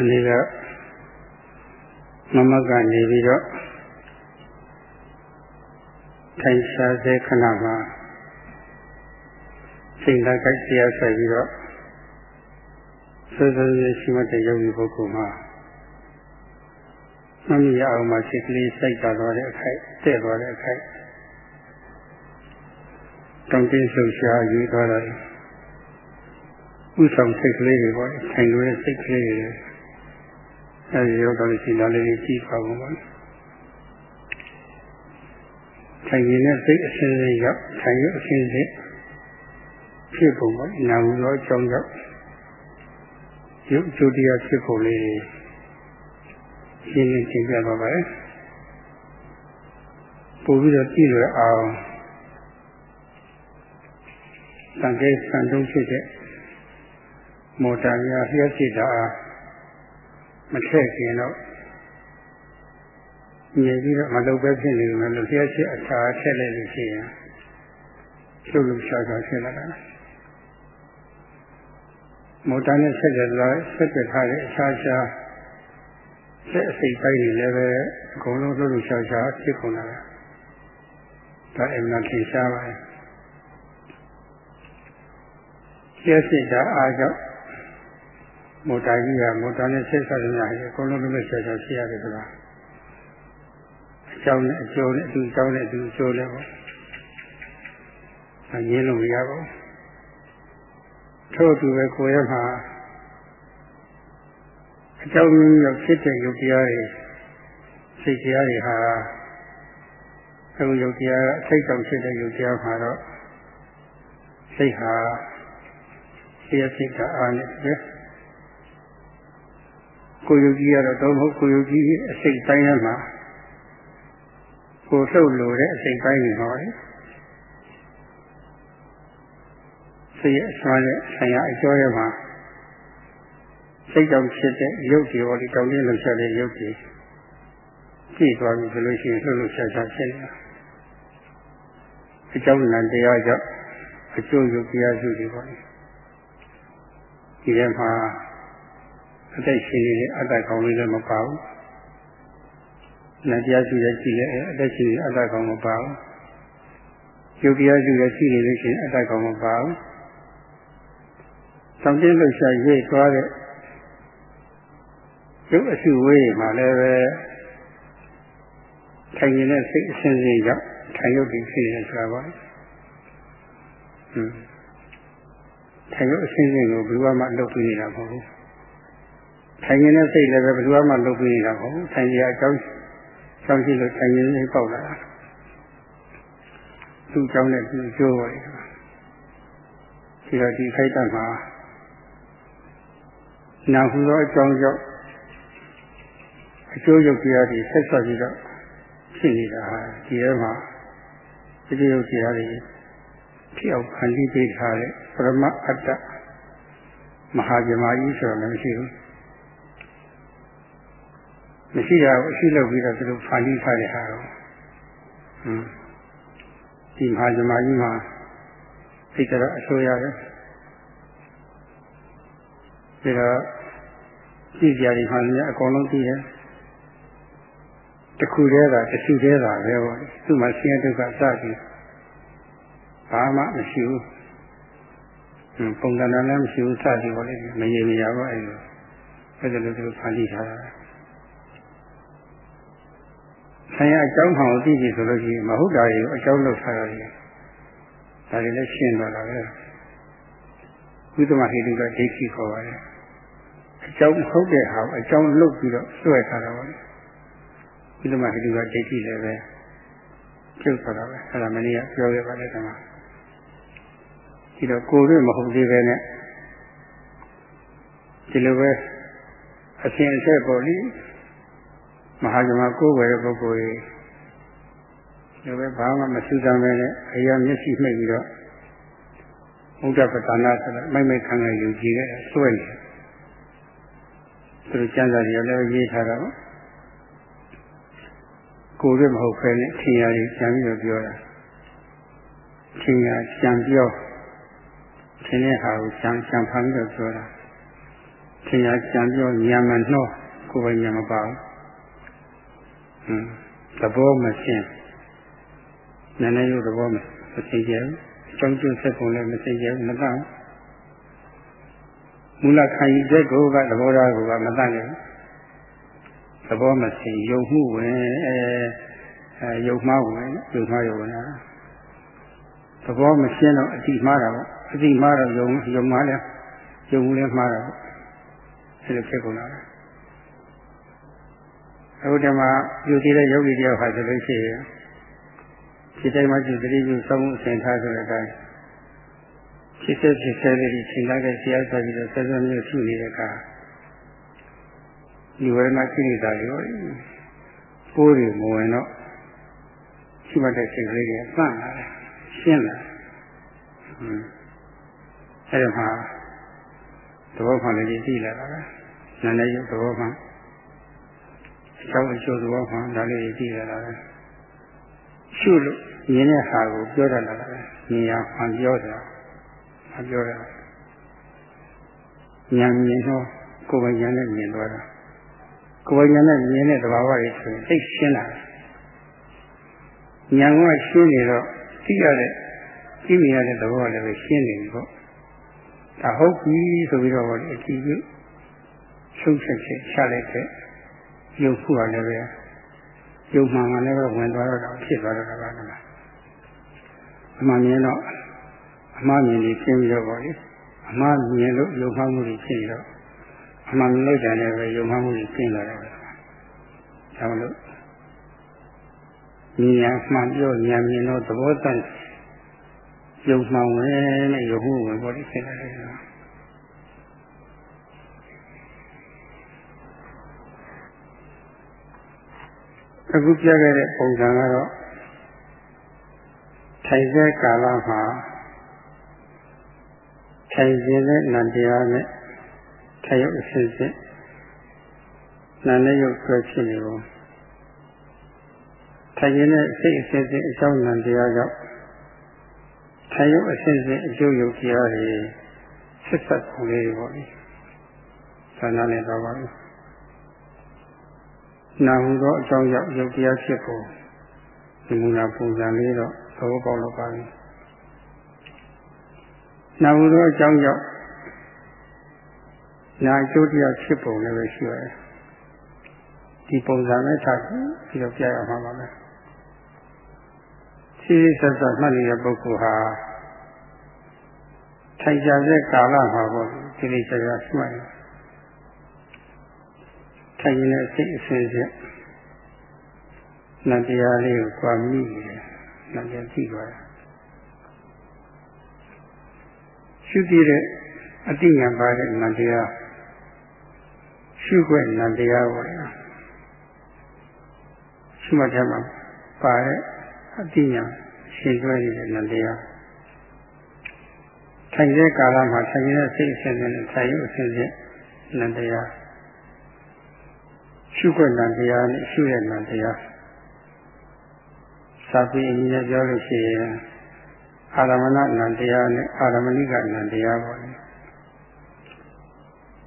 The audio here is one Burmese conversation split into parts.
မနေ့ကမမကနေပြီးတော့ထိုင်ရှားစေခဏမှာစိတ်လိုက်ကြိုက်တရားဆိုင်ပြီးတော့ဆွေးဆွေးရှိမှတဲ့ယောဂီပုဂ္ဂိုလ်မှာမမရအောင်မှစိတ်ကလေးစိုက်တာတော့တဲ့အခိုက်တဲ့သွားတဲ့အခိုက်တောင်းတင်းလှုပ်ရှားယူသွားတယ်ဥဆောင်စိတ်ကလေးတွေပေါ့ထိုင်လို့တဲ့စိတ်ကလေးတွေ အဲဒီရောက်တော့ရှိလာလေးကြီးကြည့်ပါဦးပါထိုင်နေတဲ့စိတ်အစဉ်စဉ်ရောက်ထိုင်ရအစဉ်စဉ်ဖြစ်ပုံပေါ့နာဟုသောအကြောင်းကြောင့်ရုပ်ကျိုးတရားဖြစ်ပုံလေးရှင်းလင်းသင်ပြပါပါတယ်ပို့ပြီးတော့ကြည့်ရအောင်သံဃာစံတုံးဖြစ်တဲ့မော်တာများလျှက်ဖြစ်တာ မထည့်ခင်တော့မြည်ပြီးတော့မလုပ်ပဲဖြစ်နေတယ်လို့လျှက်ဖြစ်အခါထည့်လိုက်လို့ရှိရင်ကျုပ်လူရှာရှာဖြစ်လာတာမော်တာနဲ့ဆက်ကြလာဆက်ကြထားတဲ့အခြားခြားဆက်အစိတ်ပိုင်းတွေလည်းပဲအကုန်လုံးလှုပ်လှုပ်ရှားရှားဖြစ်ကုန်လာတာဒါအမှန်ထင်ရှားပါတယ်ကျက်စစ်တာအားကြောင့် မော်တာကြီးကမော်တာနဲ့ဆက်ဆက်နေတာအကုန်လုံးလည်းဆက်ဆက်ဖြစ်ရတယ်ဆိုတာအကြောင်းနဲ့အကျိုးနဲ့အတူအကြောင်းနဲ့အတူအကျိုးလည်းပေါ့အငင်းလို့မရပါဘူးထို့သူပဲကိုယ်ရမှာအကြောင်းမျိုးရောက်ဖြစ်တဲ့ယုတ်တရားတွေစိတ်တရားတွေဟာအခုယုတ်တရားအစိတ်တောင်ဖြစ်တဲ့ယုတ်တရားမှာတော့စိတ်ဟာဆရာစိတ်ကအားနဲ့ပဲ ကိုယုတ်ကြီးကတော့တော့မဟုတ်ကိုယုတ်ကြီးအစိတ်တိုင်းမှာကိုလှုပ်လို့တဲ့အစိတ်ပိုင်းတွေဟောတယ်စိတ်အစွမ်းနဲ့ဆရာအကျော်ရဲ့မှာစိတ်ကြောင့်ဖြစ်တဲ့ရုပ်တွေဟောဒီတောင်းတင်းလှုပ်ရှားတဲ့ရုပ်တွေကြည့်သွားပြီဆိုလို့ရှိရင်လှုပ်လှုပ်ရှားရှားဖြစ်နေတာအကြောင်းနဲ့တရားကြောင့်အကျိုးရုပ်တရားစုတွေပေါ့ဒီထဲမှာ အသက်ရှင်နေတဲ့အတ္တကောင်လေးလည်းမပါဘူး။နာတရားစုလည်းရှိတယ်အသက်ရှင်နေအတ္တကောင်မပါဘူး။ရုပ်တရားစုလည်းရှိနေလို့ရှိရင်အတ္တကောင်မပါဘူး။တောင်းတင်းလှုပ်ရှားရွေ့သွားတဲ့ရုပ်အစုဝေးမှာလည်းပဲထိုင်နေတဲ့စိတ်အစဉ်စဉ်ကြောင့်ထိုင်ရုပ်ပြီးဖြစ်နေဆိုတာပါဟွန်းထိုင်ရုပ်အစဉ်စဉ်ကိုဘယ်သူမှလုပ်ပြီးနေတာမဟုတ်ဘူး ထိုင်နေတဲ့စိတ်လည်းပဲဘယ်သူမှလုပ်ပြီးနေတာမဟုတ်ဘူးထိုင်ရအကြောင်းကြောင်းရှိလို့ထိုင်နေနေပေါက်လာတာသူ့ကြောင့်နဲ့သူကျိုးပါတယ်ဒီတော့ဒီခိုက်တတ်မှာနာဟုသောအကြောင်းကြောင့်အကျိုးရုပ်တရားတွေဆက်ဆက်ပြီးတော့ဖြစ်နေတာဟာဒီထဲမှာဒီကျိုးရုပ်တရားတွေဖြစ်အောင်ဖန်တီးပေးထားတဲ့ပရမအတ္တမဟာဇမကြီးဆိုတော့လည်းမရှိဘူး မရှိတာကိုအရှိလုပ်ပြီးတော့သူတို့ဖန်တီးထားတဲ့ဟာတော့ဟွန်းဒီမဟာဇမကြီးမှာသိကြတော့အဆိုးရတယ်ဒါတော့ကြည့်ကြရည်မှလည်းအကုန်လုံးသိတယ်တခုတည်းကတခုတည်းကပဲပေါ့သူ့မှာဆင်းရဲဒုက္ခစသည်ဘာမှမရှိဘူးပုံသဏ္ဍာန်လည်းမရှိဘူးစသည်ပေါ့လေမရေမရပါအဲ့လိုအဲ့ဒါလိုသူဖန်တီးထားတာ ဆံရအကြောင်းမှောင်သိပြီဆိုလို့ရှိရင်မဟုတ်တာတွေကိုအကြောင်းလုပ်ထားရတယ်ဒါတွေလည်းရှင်းသွားတာပဲဥဒ္ဓမဟိတုကဒိဋ္ဌိခေါ်ပါတယ်အကြောင်းဟုတ်တဲ့ဟာအကြောင်းလုပ်ပြီးတော့စွဲထားတာပါဥဒ္ဓမဟိတုကဒိဋ္ဌိလည်းပဲကျုပ်ဆိုတာပဲအဲ့ဒါမနေ့ကပြောခဲ့ပါလေကမှာဒီတော့ကိုယ်ရွေးမဟုတ်သေးပဲနဲ့ဒီလိုပဲအရှင်အဆက်ပေါ်လိ မဟာဇမကိုယ်ဝယ်တဲ့ပုဂ္ဂိုလ်ကြီးဒီပဲဘာမှမဆူတမ်းပဲနဲ့အရာမျက်စိမှိတ်ပြီးတော့ဘုဒ္ဓပတနာဆိုတဲ့မိုက်မိုက်ခံခံယူကြည့်တဲ့စွဲနေတယ်သူတို့ကျမ်းစာတွေလည်းရေးထားတာပါကိုယ်ရွေးမဟုတ်ပဲနဲ့ထင်ရည်ကြံပြီးတော့ပြောတာထင်ရကြံပြောထင်တဲ့ဟာကိုကြံကြံဖန်ပြီးတော့ပြောတာထင်ရကြံပြောညံမနှောကိုယ်ပဲညံမပါဘူးဟွန်း သဘောမရှင်းနည်းနည်းရုပ်သဘောမသိကြဘူးအကြောင်းကျဆက်ပုံလည်းမသိကြဘူးမတတ်မူလခံယူချက်ကိုကသဘောထားကိုကမတတ်နိုင်သဘောမသိယုံမှုဝင်အဲအဲယုံမှားဝင်ယုံမှားယုံဝင်တာသဘောမရှင်းတော့အတိမှားတာပေါ့အတိမှားတော့ယုံယုံမှားလဲယုံမှုလဲမှားတာပေါ့အဲလိုဖြစ်ကုန်တာ အခုတည်းမှာယူတည်တဲ့ယောဂီတယောက်ဟာဆိုလို့ရှိရင်ဒီတိုင်းမှာကျသတိပြုစောင့်မှုအစဉ်ထားဆိုတဲ့အတိုင်းဖြစ်စေဖြစ်စေလေးဒီသင်္ခါတဲ့ဆရာဆက်ပြီးတော့ဆက်စပ်မျိုးရှိနေတဲ့အခါဒီဝရဏကိလေသာတွေပိုးတွေမဝင်တော့ရှိမှတဲ့စိတ်ကလေးတွေပန့်လာတယ်ရှင်းလာဟွန်းအဲ့ဒါမှာသဘောမှလည်းသိလာတာပဲနာနဲ့ရုပ်သဘောမှ အကြောင်းအကျိုးသဘောမှဒါလေးသိလာတာပဲရှုလို့မြင်တဲ့ဟာကိုပြောတတ်လာတာပဲမြင်ရမှပြောတာမပြောတာဉာဏ်မြင်တော့ကိုယ်ပိုင်ဉာဏ်နဲ့မြင်သွားတာကိုယ်ပိုင်ဉာဏ်နဲ့မြင်တဲ့သဘာဝတွေဆိုရင်သိရှင်းလာတယ်ဉာဏ်ကရှင်းနေတော့သိရတဲ့သိမြင်ရတဲ့သဘောလည်းပဲရှင်းနေပြီပေါ့ဒါဟုတ်ပြီဆိုပြီးတော့အကြည့်ကြည့်ဆုံးဖြတ်ချက်ချလိုက်တဲ့ ရုပ်ခုကလည်းပဲရုပ်မှန်ကလည်းပဲဝင်သွားတော့ဖြစ်သွားတော့တာပါလားအမှန်မြင်တော့အမှားမြင်ပြီးရှင်းပြီးတော့ပေါ့လေအမှားမြင်လို့ယုံမှမှုတွေဖြစ်ပြီးတော့အမှန်မြင်လိုက်တယ်လည်းပဲယုံမှမှုတွေရှင်းလာတယ်ပဲဒါမလို့ဉာဏ်မှန်ပြောဉာဏ်မြင်တော့သဘောတတ်ယုံမှန်ဝင်နဲ့ယုံမှုဝင်ပေါ့လေဖြစ်လာတယ် အခုပြခဲ့တဲ့ပုံစံကတော့ထိုင်တဲ့ကာလမှာထိုင်ခြင်းနဲ့နံတရားနဲ့ထိုင်ရုပ်အစစ်စစ်နာနဲ့ရုပ်ဆွဲဖြစ်နေပုံထိုင်ခြင်းနဲ့စိတ်အစစ်စစ်အကြောင်းနံတရားကြောင့်ထိုင်ရုပ်အစစ်စစ်အကျိုးယုတ်တရားတွေဆက်ဆက်ပုံလေးပေါ့လေဆန္ဒနဲ့တော့ပါဘူး နာဟုသောအကြောင်းကြောင့်ယုတ်တရားဖြစ်ဖို့ဒီမူနာပုံစံလေးတော့သဘောပေါက်တော့ပါပြီနာဟုသောအကြောင်းကြောင့်နာအကျိုးတရားဖြစ်ပုံလည်းပဲရှိရတယ်ဒီပုံစံနဲ့ထားပြီးတော့ပြရမှာပါပဲရှိဆက်ဆက်မှတ်နေတဲ့ပုဂ္ဂိုလ်ဟာထိုင်ကြတဲ့ကာလမှာပေါ့ဒီလိုဆက်ဆက်မှတ်တယ် ထိုင်နေတဲ့စိတ်အစဉ်စဉ်နတရားလေးကိုကြွားမိတယ်နတရားကြည့်ပါရှုကြည့်တဲ့အတိညာပါတဲ့နတရားရှုခွင့်နတရားပေါ့လေရှုမှတ်တယ်မှာပါတဲ့အတိညာရှင်တွဲနေတဲ့နတရားထိုင်တဲ့ကာလမှာထိုင်နေတဲ့စိတ်အစဉ်နဲ့ထိုင်ရုပ်အစဉ်နဲ့နတရား ရှုခွင့်နံတရားနဲ့ရှုရဲ့နံတရားစာပေအနည်းနဲ့ပြောလို့ရှိရင်အာရမဏနံတရားနဲ့အာရမဏိကနံတရားပေါ့လေ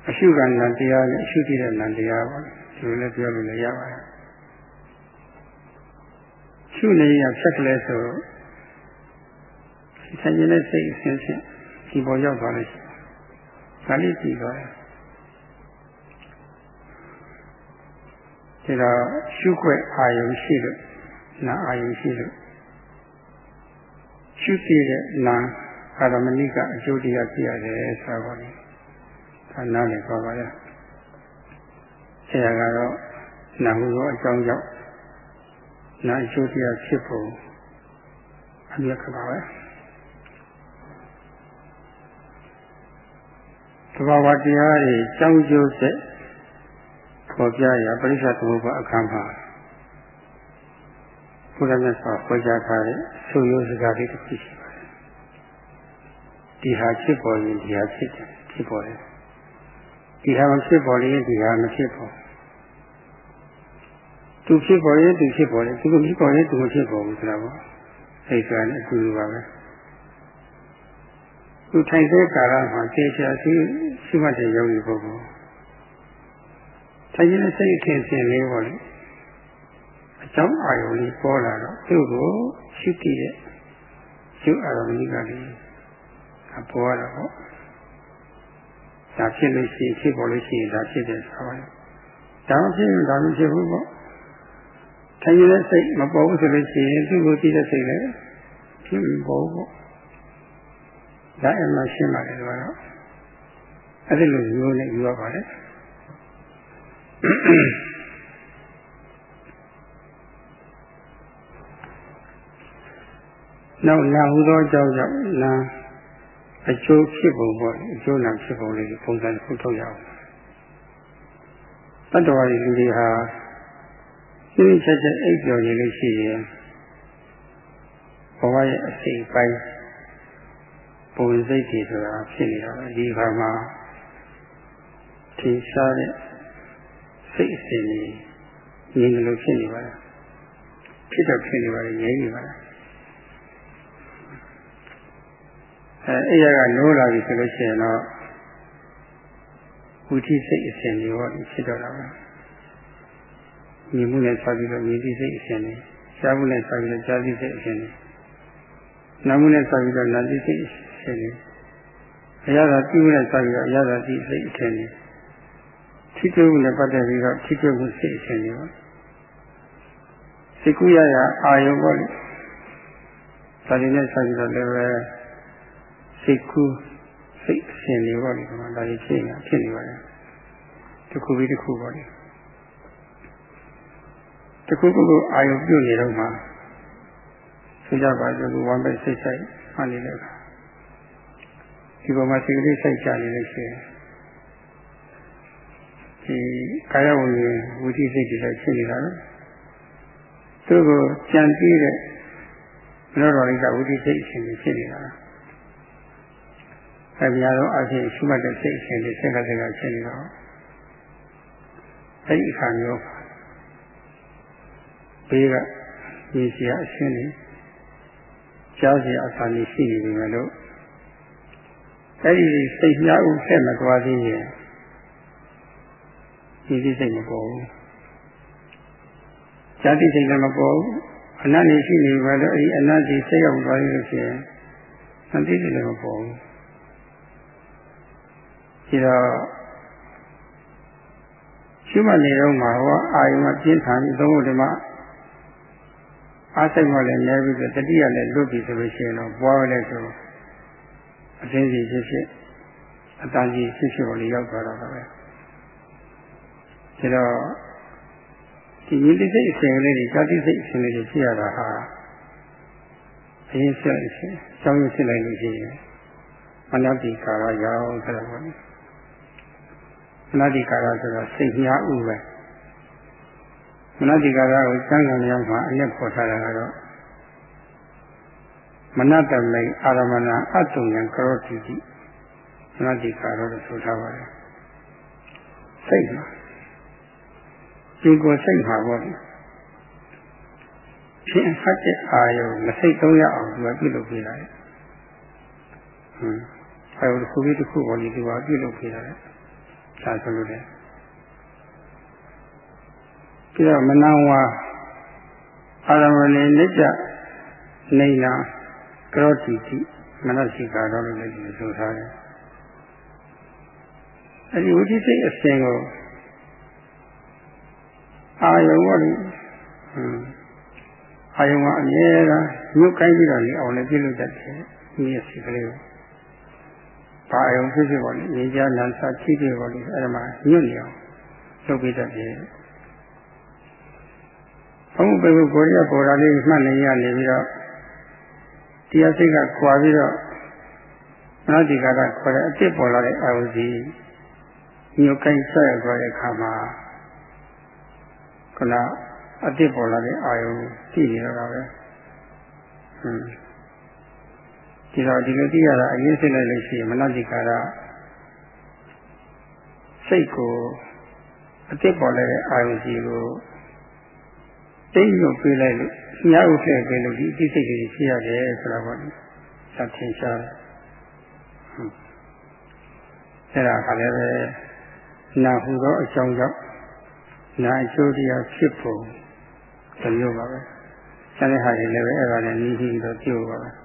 အရှုကနံတရားနဲ့အရှုတိတဲ့နံတရားပေါ့ဒီလိုလည်းပြောလို့လည်းရပါတယ်ရှုနေရဖြက်ကလေးဆိုဆင်ခြင်တဲ့စိတ်အစဉ်စဉ်ဒီပေါ်ရောက်သွားလို့ရှိရင်ဒါလေးကြည့်သွားတယ် ဒါတော့ရှုခွက်အာယုံရှိလို့နာအာယုံရှိလို့ရှုသိတဲ့နာအာရမဏိကအကျိုးတရားပြရတယ်ဆိုတော့လေဒါနားလည်ပါပါရဲ့ဆရာကတော့နာဟုသောအကြောင်းကြောင့်နာအကျိုးတရားဖြစ်ဖို့အမြဲခပါပဲသဘာဝတရားတွေကြောင်းကျိုးဆက် ပေါ်ပြရပရိစ္ဆသမုပ္ပါအခန်းမှာဘုရားမြတ်စွာဟောကြားထားတဲ့ဆိုရိုးစကားလေးတစ်ခုရှိပါတယ်။ဒီဟာဖြစ်ပေါ်ရင်ဒီဟာဖြစ်တယ်ဖြစ်ပေါ်တယ်။ဒီဟာမဖြစ်ပေါ်ရင်ဒီဟာမဖြစ်ပေါ်။သူဖြစ်ပေါ်ရင်သူဖြစ်ပေါ်တယ်။သူမဖြစ်ပေါ်ရင်သူမဖြစ်ပေါ်ဘူးဆိုတာပေါ့။အဲဒီကလည်းအတူတူပါပဲ။သူထိုင်တဲ့ကာလမှာသေချာရှိရှိမှတ်တဲ့ယောဂီပုဂ္ဂိုလ် ထိုင်ခြင်းစိတ်အထင်ရှင်လေးပေါ့လေအကြောင်းအာရုံလေးပေါ်လာတော့သူ့ကိုရှိတည်တဲ့ရုပ်အာရုံကြီးကလေးအပေါ်လာတော့ဒါဖြစ်လို့ရှိရင်ဖြစ်ပေါ်လို့ရှိရင်ဒါဖြစ်တယ်ဆိုပါလေဒါမဖြစ်ရင်ဒါမဖြစ်ဘူးပေါ့ထိုင်နေတဲ့စိတ်မပေါ်ဘူးဆိုလို့ရှိရင်သူ့ကိုကြည့်တဲ့စိတ်လည်းဖြစ်မပေါ်ဘူးပေါ့ဒါအမှရှင်းပါတယ်တော့အဲ့ဒီလိုမျိုးနဲ့ယူရပါလေ နောက်နာဟုသောအကြောင်းကြောင့်နာအကျိုးဖြစ်ပုံပေါ့အကျိုးနာဖြစ်ပုံလေးပုံစံတစ်ခုထုတ်ရအောင်တတ္တဝါတွေလူတွေဟာရှင်းချက်ချက်အိပ်ပျော်နေလို့ရှိရင်ဘဝရဲ့အစိတ်ပိုင်းပုံစိတ်တွေဆိုတာဖြစ်နေတာပဲဒီခါမှာထင်ရှားတဲ့ စိတ်အစဉ်ကြီးငြင်းလို့ဖြစ်နေပါလားဖြစ်တော့ဖြစ်နေပါလေငြိမ်းနေပါလားအဲအဲ့ရကနိုးလာပြီဆိုလို့ရှိရင်တော့ဝိသိစိတ်အစဉ်ကြီးဟောဖြစ်တော့တာပဲမြင်မှုနဲ့ဆက်ပြီးတော့မြင်သိစိတ်အစဉ်ကြီးရှားမှုနဲ့ဆက်ပြီးတော့ကြားသိစိတ်အစဉ်ကြီးနာမှုနဲ့ဆက်ပြီးတော့နာသိစိတ်အစဉ်ကြီးအရာသာပြုနဲ့ဆက်ပြီးတော့အရာသာသိစိတ်အစဉ်ကြီး ထိတွေ့မှုနဲ့ပတ်သက်ပြီးတော့ထိတွေ့မှုစိတ်အစဉ်ကြီးပါစိတ်ကူးရရအာယုံပေါ့လေဒါတွေနဲ့ဆက်ပြီးတော့လည်းပဲစိတ်ကူးစိတ်အစဉ်တွေပေါ့လေဒီမှာဒါတွေဖြစ်နေတာဖြစ်နေပါတယ်တစ်ခုပြီးတစ်ခုပေါ့လေတစ်ခုခုကိုအာယုံပြုတ်နေတော့မှဆိုကြပါစို့ဝမ်းပဲစိတ်ဆိုင်မှနေတဲ့အခါဒီပေါ်မှာစိတ်ကလေးစိတ်ချနေလို့ရှိရင် ဒီကာယဝိညာဉ်ဝိသိစိတ်တွေလည်းဖြစ်နေတာနော်သူ့ကိုကြံပြီးတဲ့ဘလောတော်လေးကဝိသိစိတ်အရှင်ဖြစ်နေတာအဲပြားတော့အဖြစ်ရှိမှတ်တဲ့စိတ်အရှင်တွေဆက်ကဆက်ကဖြစ်နေတော့အဲဒီအခါမျိုးဘေးကဒီစီအရှင်တွေကြားစီအစာနေရှိနေပြီမလို့အဲဒီစိတ်များဥဆက်မသွားသေးရင် ဒီစိတ်မပေါ်ဘူးဇာတိစိတ်လည်းမပေါ်ဘူးအနတ်နေရှိနေပါတော့အဲဒီအနတ်ဒီစိတ်ရောက်သွားလို့ရှိရင်သတိစိတ်လည်းမပေါ်ဘူးဒီတော့ရှိမှနေတော့မှာဟောအာယုံကပြင်းထန်ပြီးသုံးဖို့ဒီမှာအားစိတ်မှလည်းနေပြီးတတိယလည်းလွတ်ပြီဆိုလို့ရှိရင်တော့ပွားလဲဆိုအသိစီဖြစ်ဖြစ်အတန်ကြီးဖြစ်ဖြစ်ပေါ်လေရောက်သွားတော့ပဲ ဒါတော့ဒီဉာဏ်စိတ်အစဉ်လေးတွေဇာတိစိတ်အစဉ်လေးတွေဖြစ်ရတာဟာအရင်ဆက်အစဉ်ကြောင်းရဖြစ်လိုက်လို့ရှိရင်မနတိကာရရောက်ဆိုတော့မနတိကာရဆိုတာစိတ်များဥပဲမနတိကာရကိုစံကံရောက်မှအလက်ပေါ်ထားတာကတော့မနတမိန်အာရမဏအတုံယံကရောတိတိမနတိကာရလို့ဆိုထားပါတယ်စိတ်မှာ ဒီကိုစိတ်မှာပေါ့ဖြစ်ဖတ်တဲ့အာယုံမစိတ်သုံးရအောင်သူကပြုလုပ်ပေးတာလေဟွန်းအာယုံတစ်ခုပြီးတစ်ခုပေါ်နေသူကပြုလုပ်ပေးတာလေဒါဆိုလို့လေပြီးတော့မနဝါအာရမဏိနိစ္စနေနာကရောတိတိမနစိကာတော်လို့လည်းဆိုထားတယ်အဲဒီဝိသိစိတ်အစဉ်ကို အာယုံကလည်းအာယုံကအမြဲတမ်းညှို့ကိုင်းပြီးတော့လေအောင်လည်းပြုလုပ်တတ်တယ်ဒီရဲ့စိတ်ကလေးကိုဘာအာယုံဖြစ်ဖြစ်ပါလေနေကြလန်စာချိပြပါလေအဲ့ဒါမှညွတ်နေအောင်လုပ်ပေးတတ်တယ်ဘုံပေကိုကိုရပေါ်တာလေးမှတ်နေရနေပြီးတော့တရားစိတ်ကခွာပြီးတော့မနတိကာကခေါ်တဲ့အစ်စ်ပေါ်လာတဲ့အာယုစီညှို့ကိုင်းဆက်ရသွားတဲ့အခါမှာ ခုနအစ်စ်ပေါ်လာတဲ့အာယုကြည့်နေတော့တာပဲဟွန်းဒီတော့ဒီလိုကြည့်ရတာအရင်စစ်လိုက်လို့ရှိရင်မနတိကာရစိတ်ကိုအစ်စ်ပေါ်လာတဲ့အာယုကြီးကိုတိတ်ညွတ်ပေးလိုက်လို့ညာဥထည့်ပေးလို့ဒီအသိစိတ်တွေဖြစ်ရတယ်ဆိုတာပေါ့။သာထင်ရှားတယ်။အဲ့ဒါကလည်းပဲနာဟုသောအကြောင်းကြောင့် နာအကျိုးတရားဖြစ်ဖို့ဒီမျိုးပါပဲ။ဆက်တဲ့ဟာတွေလည်းပဲအဲ့ဒါနဲ့နီးပြီးတော့ပြုပါပဲ။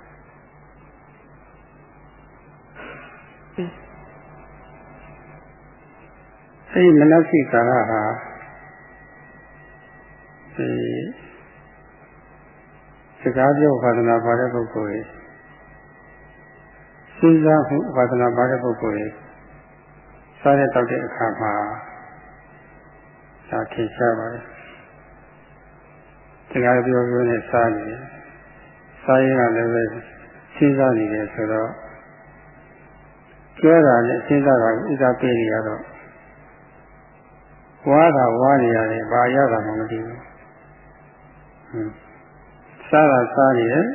အဲဒီမနစိကာရဟာဒီစကားပြောဝါဒနာပါတဲ့ပုဂ္ဂိုလ်ရဲ့စဉ်းစားမှုဝါဒနာပါတဲ့ပုဂ္ဂိုလ်ရဲ့စားတဲ့တောက်တဲ့အခါမှာ ဒါထင်ရှားပါတယ်စကားပြောပြောနဲ့စားနေတယ်စားရင်ကလည်းပဲစဉ်းစားနေတယ်ဆိုတော့ပြောတာနဲ့စဉ်းစားတာကိုဥစားပေးနေရတော့ဝါတာဝါနေရတယ်ဘာရတာမှမသိဘူးဟွန်းစားတာစားနေတယ်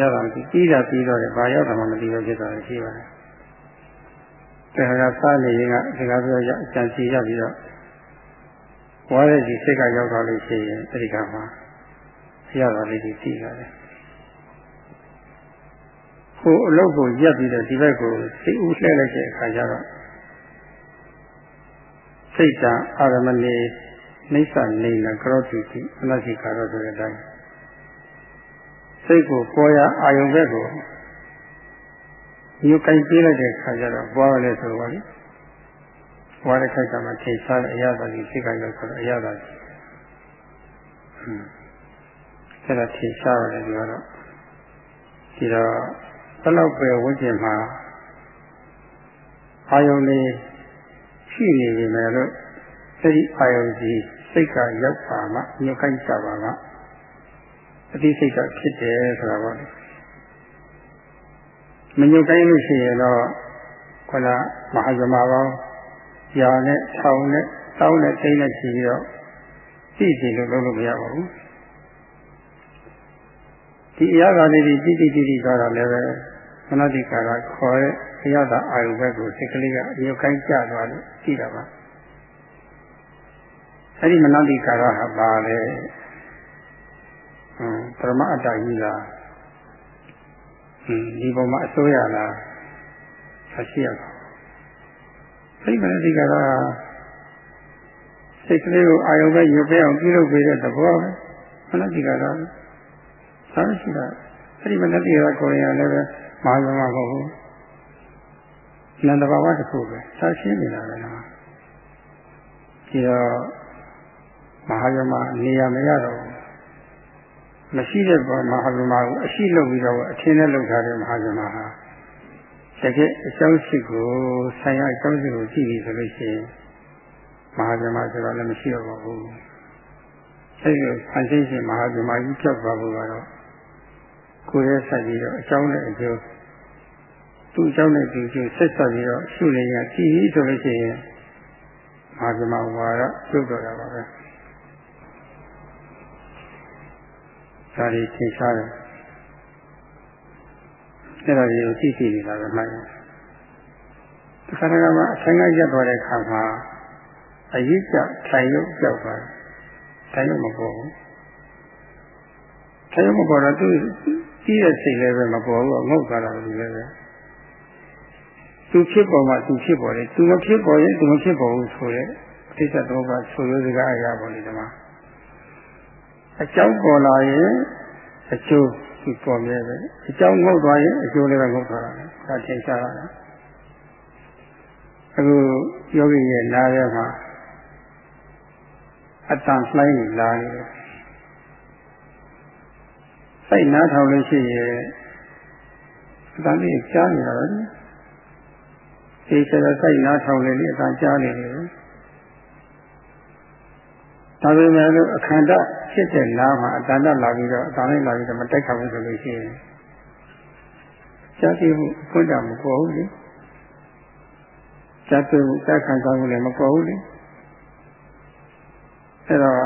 ရတာမသိပြီးတာပြီးတော့တယ်ဘာရောက်တာမှမသိဘူးဖြစ်သွားတယ်ရှိပါတယ်ဒါကစားနေရင်ကစကားပြောရအကြံစီရပြီးတော့ ဝါတဲ့ဒီစိတ်ကရောက်သွားလို့ရှိရင်အဲဒီကမှာရတာလေးတွေသိလာတယ်ဟိုအလုပ်ကိုရက်ပြီးတော့ဒီဘက်ကိုစိတ်ဦးလှည့်လိုက်တဲ့အခါကျတော့စိတ်တအာရမဏေနိစ္စနေနကရောတိတိအနသိကာရောဆိုတဲ့အတိုင်းစိတ်ကိုပေါ်ရအာယုံဘက်ကိုညှို့ကင်ပေးလိုက်တဲ့အခါကျတော့ပွားရလဲဆိုတော့လေ ပွားတဲ့ခိုက်ကမှထိရှားတဲ့အရာသာကြီးစိတ်ကရောက်ဆိုတော့အရာသာကြီးဟွန်းအဲ့ဒါထိရှားရတယ်ဒီကတော့ဒီတော့ဘယ်လောက်ပဲဝိကျင်မှာအာယုံလေးရှိနေပြီမယ်လို့အဲ့ဒီအာယုံကြီးစိတ်ကရောက်ပါမှညှို့ကင်ကြပါမှအသိစိတ်ကဖြစ်တယ်ဆိုတာပေါ့မညှို့တိုင်းလို့ရှိရင်တော့ခန္ဓာမဟာဇမပေါင်း ယာနဲ့ထောင်နဲ့တောင်းနဲ့တိတ်နဲ့ချီပြီးတော့သိစီလို့လုပ်လို့မရပါဘူးဒီအရာကလေးဒီတိတိတိတိသွားတာလည်းပဲမနတိကာကခေါ်တဲ့အရာသာအာယုဘက်ကိုစိတ်ကလေးကအမြုပ်ကိုင်းကျသွားလို့သိတာပါအဲ့ဒီမနတိကာကဟာပါလေဟွန်းပရမအတ္တကြီးလားဟင်းဒီပုံမှာအစိုးရလားဆက်ရှိရပါ စိတ်မနတိကာကစိတ်ကလေးကိုအာယုပဲရွပေးအောင်ပြုလုပ်ပေးတဲ့သဘောပဲမနတိကာကသာရှိတာအဲ့ဒီမနတိကာကကိုယ်ရလည်းပဲမဟာသမမဟုတ်ဘူးနန္တဘာဝတစ်ခုပဲသာရှင်းနေတာပဲနော်ဒီတော့မဟာသမနေရာမရတော့မရှိတဲ့ဘောမဟာသမကိုအရှိလုပ်ပြီးတော့အထင်းနဲ့လုပ်ထားတဲ့မဟာသမဟာ တကယ်အကြောင်းရှိကိုဆိုင်ရအကြောင်းရှိကိုကြည့်ပြီဆိုလို့ရှိရင်မဟာသမဆိုတော့လည်းမရှိတော့ပါဘူးအဲဒီဆန့်ရှင်းရှင်မဟာသမကြီးဖြတ်သွားဖို့ကတော့ကိုယ်ရဲ့ဆက်ပြီးတော့အကြောင်းနဲ့အကျိုးသူ့အကြောင်းနဲ့ဒီကျိုးဆက်ဆက်ပြီးတော့ရှုနေရကြည့်ပြီဆိုလို့ရှိရင်မဟာသမဝါရပြုတ်တော့တာပါပဲဒါတွေသင်ရှားတယ် အဲ့ဒါတွေကိုသိသိနေတာပဲမှတ်ရင်ဒီခါကမှအဆိုင်ကရက်သွားတဲ့ခါမှာအရေးကြထိုင်ရုပ်ကြောက်သွားတယ်ထိုင်ရုပ်မပေါ်ဘူးထိုင်ရုပ်မပေါ်တော့သူကြီးတဲ့စိတ်လည်းပဲမပေါ်ဘူးငုတ်သွားတာလည်းပဲသူဖြစ်ပေါ်မှသူဖြစ်ပေါ်တယ်သူမဖြစ်ပေါ်ရင်သူမဖြစ်ပေါ်ဘူးဆိုတဲ့တိစ္ဆတ်တော့ကဆိုရိုးစကားအရာပေါ်နေတယ်မှာအကြောင်းပေါ်လာရင်အကျိုး ဒီပေါ်မြဲပဲအကြောင်းငုတ်သွားရင်အကျိုးလည်းပဲငုတ်သွားတာဒါထင်ရှားတာအခုယောဂီရဲ့နားထဲမှာအတန်လှိုင်းလာနေတယ်စိတ်နားထောင်လို့ရှိရင်အတန်လေးကြားနေတာပဲဒီစရစိတ်နားထောင်လေလေအတန်ကြားနေတယ်ဒါပေမဲ့လို့အခန္ဓာ ဖြစ်တဲ့နားမှာအတန်တလာပြီးတော့အတန်လေးလာပြီးတော့မတိုက်ခတ်ဘူးဆိုလို့ရှိရင်ကြားသိမှုအခွင့်အာမပေါ်ဘူးလေကြားသိမှုတက်ခံစားမှုလည်းမပေါ်ဘူးလေအဲ့တော့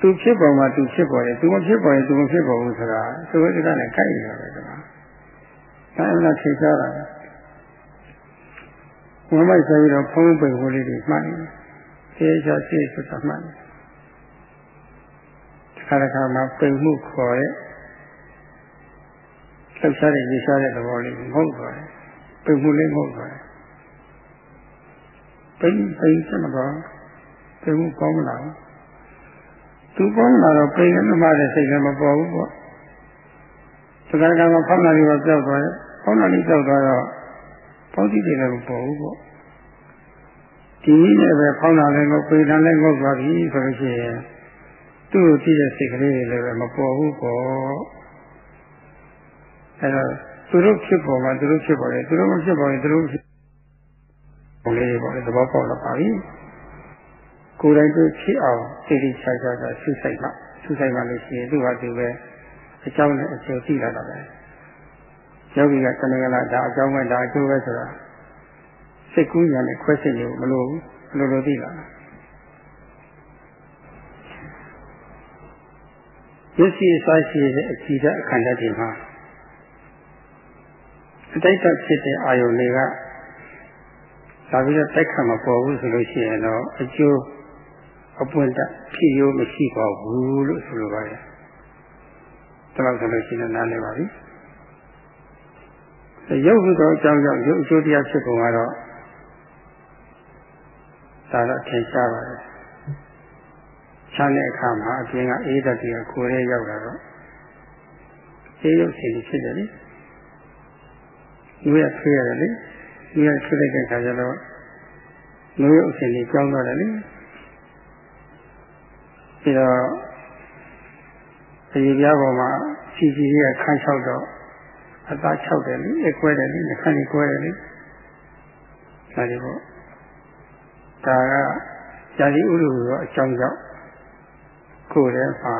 သူဖြစ်ပေါ်မှာသူဖြစ်ပေါ်တယ်သူမဖြစ်ပေါ်ရင်သူမဖြစ်ပေါ်ဘူးဆိုတာသူကလည်းကိုက်နေတာပဲဒီမှာဒါအမှန်ထိရှားတာဝမ်းမိုက်ဆိုပြီးတော့ဖုံးပိန်ဟိုလေးတွေမှတ်နေတယ်သေချာသိဆိုတာမှတ်နေတယ် ခါတစ်ခါမှပိန်မှုခေါ်တဲ့လှုပ်ရှားတဲ့ရရှားတဲ့သဘောလေးမဟုတ်ပါဘူးပိန်မှုလေးမဟုတ်ပါဘူးပိန်ပိန်စမကောပိသိမှုကောင်းမလားသူကောင်းလာတော့ပိန်နဲ့မှတဲ့စိတ်လည်းမပေါ်ဘူးပေါ့သက္ကကမှာဖောင်းလာပြီးတော့ကြောက်သွားတယ်ဖောင်းလာပြီးကြောက်သွားတော့ပေါင်းတိတယ်လည်းမပေါ်ဘူးပေါ့ဒီနည်းနဲ့ပဲဖောင်းလာလည်းငုတ်ပိန်လည်းငုတ်သွားပြီဆိုလို့ရှိရင် သူ့ကိုကြည့်တဲ့စိတ်ကလေးတွေလည်းပဲမပေါ်ဘူးပေါ့အဲတော့သူတို့ဖြစ်ပေါ်မှာသူတို့ဖြစ်ပေါ်တယ်သူတို့မဖြစ်ပေါ်ရင်သူတို့ဖြစ်ပေါ်လေပေါ့လေသဘောပေါက်တော့ပါပြီကိုယ်တိုင်တွေ့ဖြစ်အောင်သိသိချာချာကဆုဆိုင်မှဆုဆိုင်မှလို့ရှိရင်သူ့ဟာသူပဲအကြောင်းနဲ့အကျိုးသိလာတာပဲယောဂီကတဏှာလာဒါအကြောင်းပဲဒါအကျိုးပဲဆိုတာစိတ်ကူးညာနဲ့ခွဲစိတ်လို့မလို့ဘူးဘယ်လိုလိုသိလာလဲ မျက်စိအစားရှိတဲ့အကြည့်တဲ့အခန္ဓာတွေမှာအတိတ်ကဖြစ်တဲ့အာယုန်တွေကဒါပြီးတော့တိုက်ခတ်မပေါ်ဘူးဆိုလို့ရှိရင်တော့အကျိုးအပွင့်တက်ဖြစ်ရိုးမရှိပါဘူးလို့ဆိုလိုပါတယ်။ဒါလို့ဆိုလို့ရှိရင်နားလည်ပါပြီ။ရုပ်ဟုသောအကြောင်းကြောင့်ရုပ်အကျိုးတရားဖြစ်ပုံကတော့ဒါတော့ထင်ရှားပါတယ်။ ခြားတဲ့အခါမှာအပြင်ကအေးတတ်တွေကကိုယ်ရဲရောက်လာတော့အေးရုပ်ရှင်ဖြစ်တယ်လေ။ဒီရဆွေးရတယ်လေ။ဒီရဆွေးလိုက်တဲ့အခါကျတော့လူရုပ်ရှင်ကြီးကြောင်းတော့တယ်လေ။ပြီးတော့ဒီပြားပေါ်မှာစီစီရဲ့ခန်းလျှောက်တော့အသား၆တယ်လေအကွဲတယ်လေနှခမ်းကြီးကွဲတယ်လေဒါဒီပေါ့ဒါကဇာတိဥရုရောအကြောင်းကြောင့် ကိုယ်ရဲ့မှာ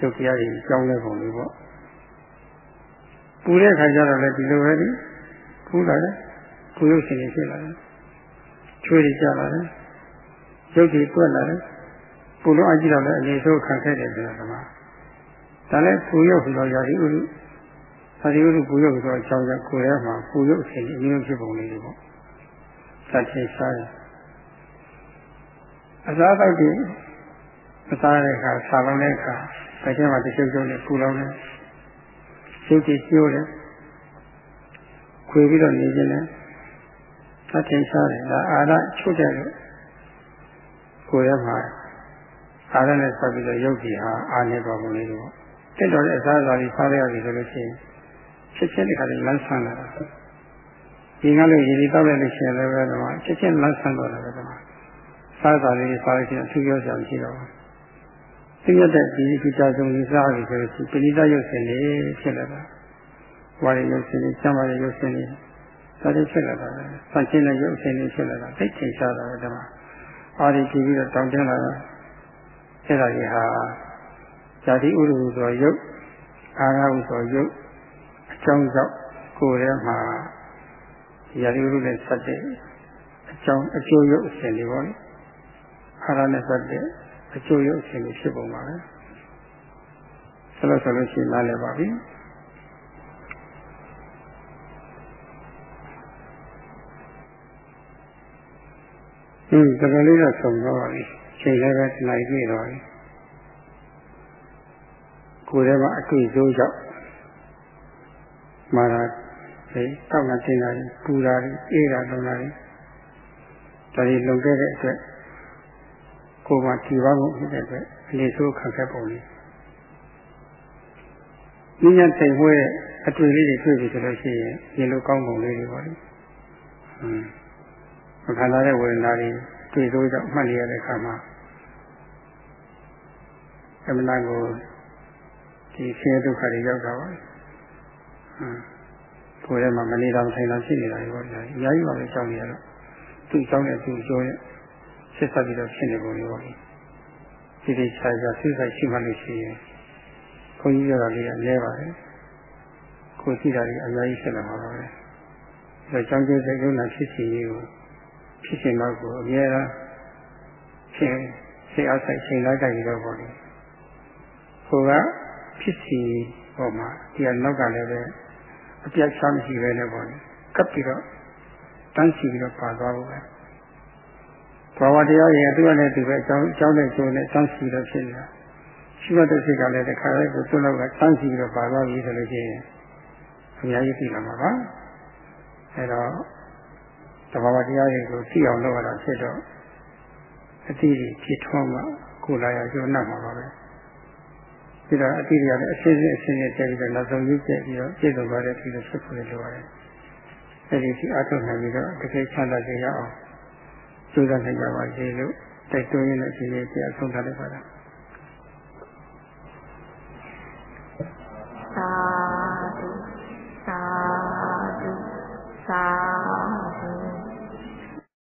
ဒုက္ခရည်ကြောင်းတဲ့ပုံလေးပေါ့ပူတဲ့ခါကျတော့လည်းဒီလိုပဲလေပူလာတယ်ကိုယ်ရုပ်ရှင်ကြီးဖြစ်လာတယ်ချွေးကြလာတယ်ရုပ်ကြီးတွက်လာတယ်ပူလို့အကြည့်တော့လည်းအနေဆိုးခံခဲ့တယ်ဆိုတာကမှဒါလည်းပူရုပ်ဆိုတော့ယာတိဥရုယာတိဥရုပူရုပ်ဆိုတော့အကြောင်းကြောင့်ကိုယ်ထဲမှာပူရုပ်အရှင်အမျိုးဖြစ်ပုံလေးတွေပေါ့သတ်ချေစားတယ်အစားတောက်ပြီး အစားတဲ့အခါဆာလောင်းတဲ့အခါဒါကျမှတစ်ချုပ်ချုပ်နဲ့ပူလောင်းတယ်ရုပ်ကြီးကျိုးတယ်ခွေပြီးတော့နေခြင်းနဲ့သတ်ချေစားတယ်ဒါအာရချုပ်တယ်လို့ကိုယ်ထဲမှာအားရနဲ့ဆက်ပြီးတော့ရုပ်ကြီးဟာအာနေပါပုံလေးပေါ့တက်တော်တဲ့အစားအစာတွေစားရပြီဆိုလို့ရှိရင်ချက်ချင်းတခါလေးလမ်းဆန်းလာတာဒီကလေးရည်ရည်တောက်လိုက်လို့ရှိရင်လည်းပဲတော့ချက်ချင်းလမ်းဆန်းတော့တယ်ပဲတော့စားစာလေးစားလို့ရှိရင်အထူးပြောစရာမရှိတော့ဘူး သိရတဲ့ဒီဒီကြဆုံးကြီးစားပြီဆိုလို့ရှိရင်ပဏိတရုပ်ရှင်လေးဖြစ်လာတာဝါရရုပ်ရှင်လေးကျမ်းမာရရုပ်ရှင်လေးဒါတွေဖြစ်လာတာပဲဆန့်ကျင်တဲ့ရုပ်ရှင်လေးဖြစ်လာတာသိချင်ရှားတာပဲဒီမှာအားဒီကြည့်ပြီးတော့တောင်းတင်းလာတာအဲ့ဒါကြီးဟာဇာတိဥဒ္ဓဟုဆိုရုပ်အာရဟုဆိုရုပ်အကြောင်းကြောင့်ကိုယ်ထဲမှာဇာတိဥဒ္ဓနဲ့ဆက်တဲ့အကြောင်းအကျိုးရုပ်အစဉ်တွေပေါ့လေအာရနဲ့ဆက်တဲ့ အကျိုးရုပ်အစဉ်တွေဖြစ်ပုံပါပဲဆလို့ဆိုလို့ရှိရင်နားလည်ပါပြီဟင်းတကယ်လေးတော့ဆုံးတော့ပါပြီချိန်လည်းပဲနိုင်ပြီတော့ကိုယ်ထဲမှာအတွေ့အကြုံကြောင့်မာတာဒီတောက်မှတင်တာပူတာအေးတာလုံးတာဒါတွေလုံခဲ့တဲ့အတွက် ကိုယ်မှာဒီပါမှုဖြစ်တဲ့အတွက်အနေဆိုးခံခဲ့ပုံလေးဉာဏ်တိုင်ဝဲအတွေ့လေးတွေတွေ့ပြီဆိုလို့ရှိရင်ဒီလိုကောင်းပုံလေးတွေပါလေဟွန်းမခံစားတဲ့ဝေဒနာတွေတွေ့ဆိုးကြောင့်မှတ်နေရတဲ့အခါမှာအမှန်ကိုဒီဆင်းရဲဒုက္ခတွေရောက်တာပါဟမ်ကိုယ်ထဲမှာမနေတာမထိုင်တာဖြစ်နေတာတွေပေါ့ဗျာအများကြီးပါပဲကြောင်းနေရတော့သူ့ကြောင်းနဲ့သူ့ကြောရဲ့ ဆက်ဆက်ပြီးတော့ဖြစ်နေပုံတွေပေါ့ဒီဒီခြားခြားသိဆိုင်ရှိမှလို့ရှိရင်ခွန်ကြီးရတာလေးကလဲပါတယ်ကိုကြည့်တာကြီးအများကြီးဖြစ်လာမှာပါပဲဒါကြောင့်ကျိုးစိတ်ကုဏဖြစ်စီရေးကိုဖြစ်စဉ်တော့ကိုအများအားဖြင့်စိတ်အားဆိုင်ချိန်လိုက်ကြပြီးတော့ပေါ့လေကိုကဖြစ်စီပေါ်မှာဒီကနောက်ကလည်းပဲအပြတ်ချမ်းမရှိပဲနဲ့ပေါ့လေကပ်ပြီးတော့တန်းစီပြီးတော့ပါသွားဖို့ပဲ ဘာဝတရားတွေကသူ့နဲ့သူပဲအကြောင်းအကြောင်းနဲ့ကျိုးနဲ့တောင်းစီတော့ဖြစ်နေတာရှိမတဲ့စိတ်ကလည်းတခါလေးကိုသူ့လောက်ကတောင်းစီပြီးတော့ပါသွားပြီဆိုလို့ရှိရင်အများကြီးသိလာမှာပါအဲတော့သဘာဝတရားတွေကိုသိအောင်လုပ်ရတာဖြစ်တော့အတိအဖြစ်ထွန်းမှကိုလာရကျိုးနှက်မှာပါပဲဒီတော့အတိအရလည်းအစစ်စစ်အစစ်စစ်တက်ပြီးတော့နောက်ဆုံးကြီးပြည့်ပြီးတော့ပြည့်စုံသွားတဲ့ဒီလိုဖြစ်ဖို့လိုရတယ်အဲဒီဒီအထောက်ခံပြီးတော့တကယ်ချမ်းသာစေရအောင် ကျိုးစားနိုင်ကြပါစေလို့တိုက်တွန်းရင်းနဲ့ဒီနေ့ပြန်ဆုံးထားလိုက်ပါလားသာ